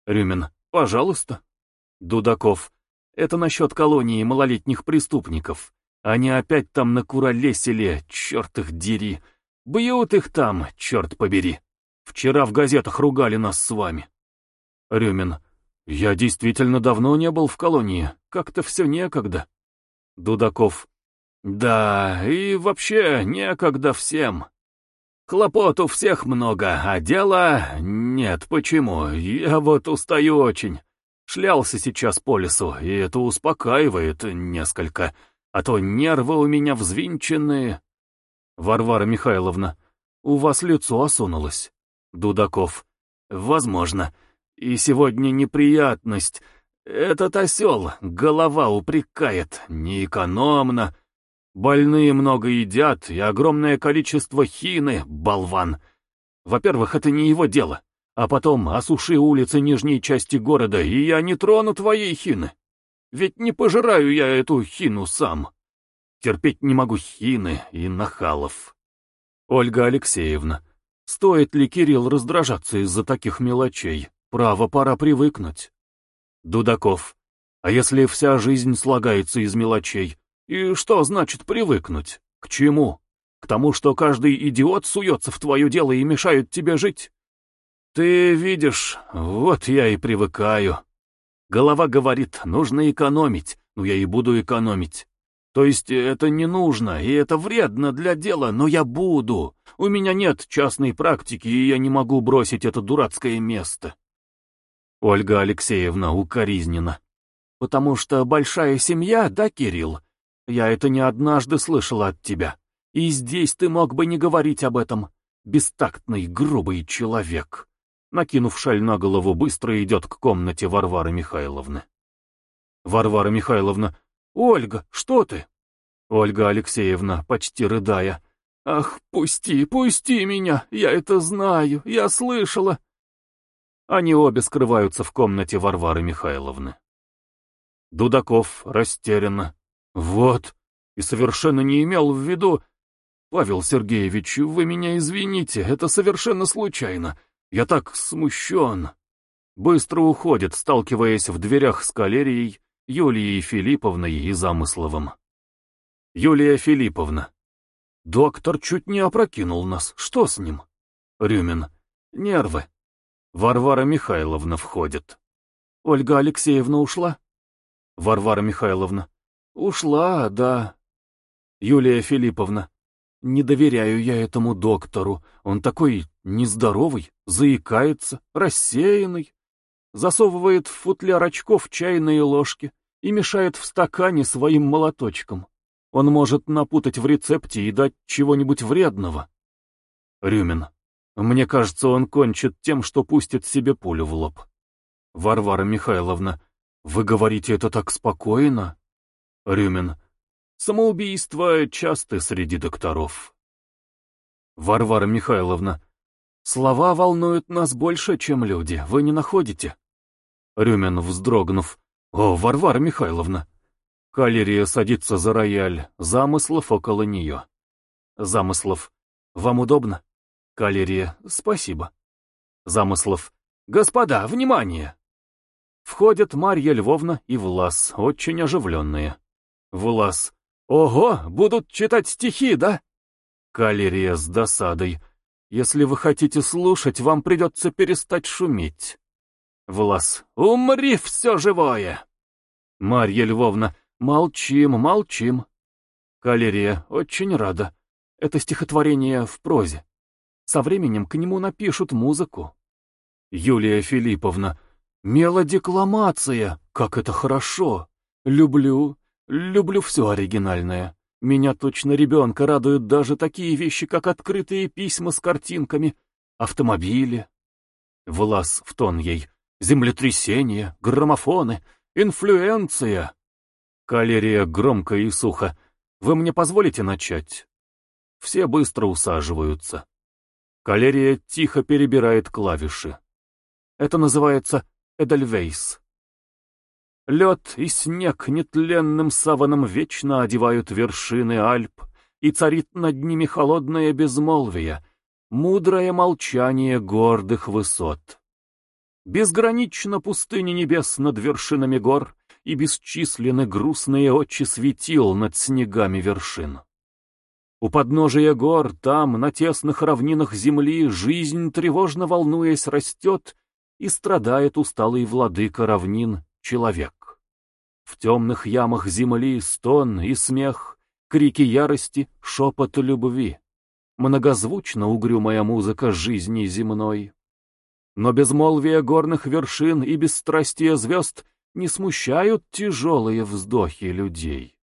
«Рюмин, пожалуйста». «Дудаков, это насчет колонии малолетних преступников. Они опять там накуролесили, черт их дери. Бьют их там, черт побери. Вчера в газетах ругали нас с вами. Рюмин. Я действительно давно не был в колонии. Как-то все некогда. Дудаков. Да, и вообще некогда всем. Хлопот у всех много, а дела... Нет, почему? Я вот устаю очень. Шлялся сейчас по лесу, и это успокаивает несколько, а то нервы у меня взвинченные. Варвара Михайловна, у вас лицо осунулось. Дудаков, возможно. И сегодня неприятность. Этот осел, голова упрекает, неэкономно. Больные много едят, и огромное количество хины, болван. Во-первых, это не его дело а потом осуши улицы нижней части города, и я не трону твоей хины. Ведь не пожираю я эту хину сам. Терпеть не могу хины и нахалов. Ольга Алексеевна, стоит ли Кирилл раздражаться из-за таких мелочей? Право, пора привыкнуть. Дудаков, а если вся жизнь слагается из мелочей? И что значит привыкнуть? К чему? К тому, что каждый идиот суется в твое дело и мешает тебе жить? «Ты видишь, вот я и привыкаю. Голова говорит, нужно экономить, но я и буду экономить. То есть это не нужно, и это вредно для дела, но я буду. У меня нет частной практики, и я не могу бросить это дурацкое место». Ольга Алексеевна укоризнена. «Потому что большая семья, да, Кирилл? Я это не однажды слышала от тебя. И здесь ты мог бы не говорить об этом. Бестактный, грубый человек» накинув шаль на голову, быстро идет к комнате Варвары Михайловны. Варвара Михайловна, «Ольга, что ты?» Ольга Алексеевна, почти рыдая, «Ах, пусти, пусти меня, я это знаю, я слышала». Они обе скрываются в комнате Варвары Михайловны. Дудаков растерянно. «Вот, и совершенно не имел в виду...» «Павел Сергеевич, вы меня извините, это совершенно случайно. Я так смущен. Быстро уходит, сталкиваясь в дверях с калерией, Юлией Филипповной и Замысловым. Юлия Филипповна. Доктор чуть не опрокинул нас. Что с ним? Рюмин. Нервы. Варвара Михайловна входит. Ольга Алексеевна ушла? Варвара Михайловна. Ушла, да. Юлия Филипповна. Не доверяю я этому доктору. Он такой нездоровый заикается, рассеянный, засовывает в футляр очков чайные ложки и мешает в стакане своим молоточком. Он может напутать в рецепте и дать чего-нибудь вредного. Рюмин. Мне кажется, он кончит тем, что пустит себе пулю в лоб. Варвара Михайловна. Вы говорите это так спокойно? Рюмин. Самоубийства часто среди докторов. Варвара Михайловна. Слова волнуют нас больше, чем люди, вы не находите?» Рюмин, вздрогнув, «О, Варвара Михайловна!» Калерия садится за рояль, замыслов около нее. Замыслов, «Вам удобно?» Калерия, «Спасибо». Замыслов, «Господа, внимание!» Входят Марья Львовна и Влас, очень оживленные. Влас, «Ого, будут читать стихи, да?» Калерия с досадой, если вы хотите слушать, вам придется перестать шуметь. Влас. Умри, все живое! Марья Львовна. Молчим, молчим. Калерия. Очень рада. Это стихотворение в прозе. Со временем к нему напишут музыку. Юлия Филипповна. Мелодикламация. Как это хорошо. Люблю, люблю все оригинальное. Меня точно ребенка радуют даже такие вещи, как открытые письма с картинками, автомобили. Влас в тон ей, землетрясения, граммофоны, инфлюенция. Калерия громко и сухо. Вы мне позволите начать? Все быстро усаживаются. Калерия тихо перебирает клавиши. Это называется Эдельвейс. Лед и снег нетленным саваном вечно одевают вершины Альп, и царит над ними холодное безмолвие, мудрое молчание гордых высот. Безгранично пустыни небес над вершинами гор, и бесчисленны грустные очи светил над снегами вершин. У подножия гор, там, на тесных равнинах земли, жизнь, тревожно волнуясь, растет, и страдает усталый владыка равнин, человек. В темных ямах земли стон и смех, крики ярости, шепот любви. многозвучна угрюмая музыка жизни земной. Но безмолвие горных вершин и бесстрастие звезд не смущают тяжелые вздохи людей.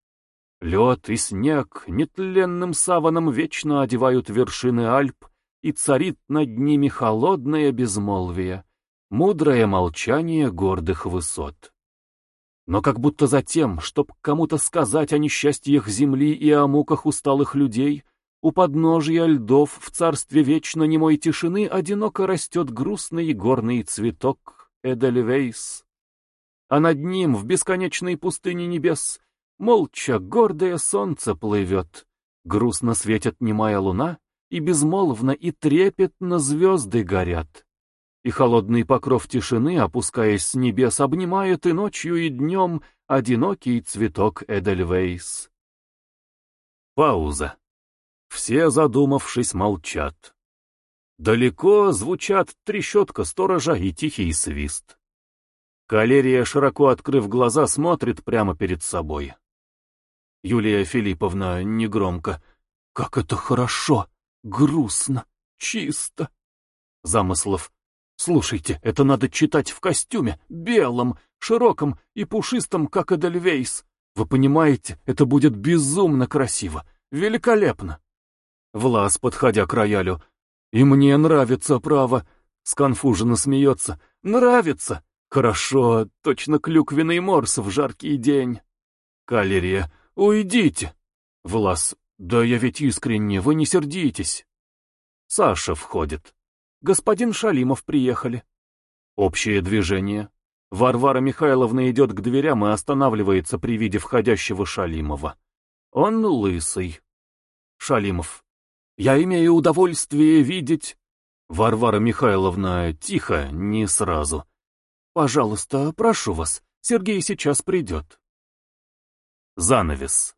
Лед и снег нетленным саваном вечно одевают вершины Альп, и царит над ними холодное безмолвие, мудрое молчание гордых высот но как будто за тем, чтоб кому-то сказать о несчастьях земли и о муках усталых людей, у подножья льдов в царстве вечно немой тишины одиноко растет грустный горный цветок Эдельвейс. А над ним, в бесконечной пустыне небес, молча гордое солнце плывет, грустно светит немая луна, и безмолвно и трепетно звезды горят и холодный покров тишины, опускаясь с небес, обнимает и ночью, и днем одинокий цветок Эдельвейс. Пауза. Все, задумавшись, молчат. Далеко звучат трещотка сторожа и тихий свист. Калерия, широко открыв глаза, смотрит прямо перед собой. Юлия Филипповна негромко. «Как это хорошо! Грустно! Чисто!» Замыслов. Слушайте, это надо читать в костюме, белом, широком и пушистом, как Эдельвейс. Вы понимаете, это будет безумно красиво, великолепно. Влас, подходя к роялю. И мне нравится, право. Сконфуженно смеется. Нравится. Хорошо, точно клюквенный морс в жаркий день. Калерия. Уйдите. Влас. Да я ведь искренне, вы не сердитесь. Саша входит господин Шалимов приехали». Общее движение. Варвара Михайловна идет к дверям и останавливается при виде входящего Шалимова. Он лысый. Шалимов. «Я имею удовольствие видеть...» Варвара Михайловна тихо, не сразу. «Пожалуйста, прошу вас, Сергей сейчас придет». Занавес.